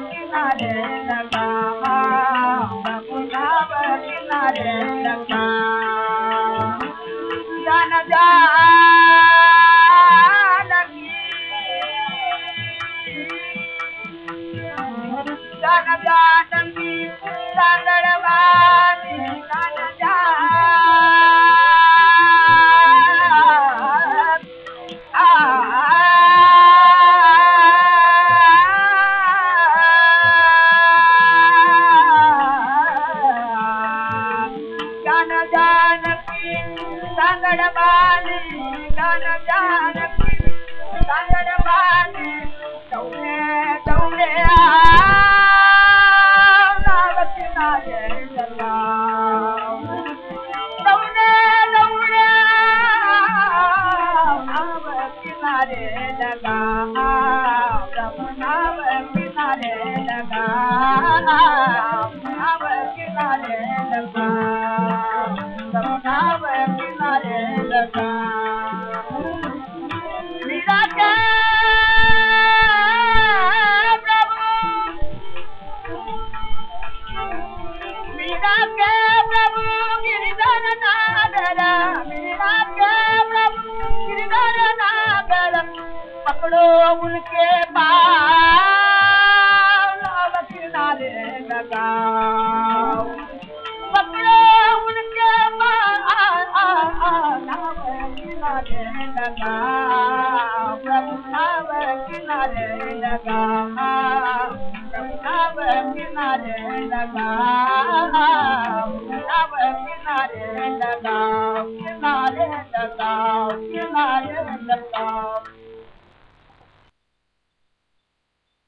लगा नाव किनारे लगा जन जन सांगड बाली गान जानकी सांगड बाली दौडे नाव किनारे लगा दौडे दौडे नाव किनारे लगा नाव किनारे लगा पाल नाव किनारे उनके पाल नाव किनारे प्रभु नाव किनारे किनारे लगाओ नाव किनारे लगाओ किनारे लगाओ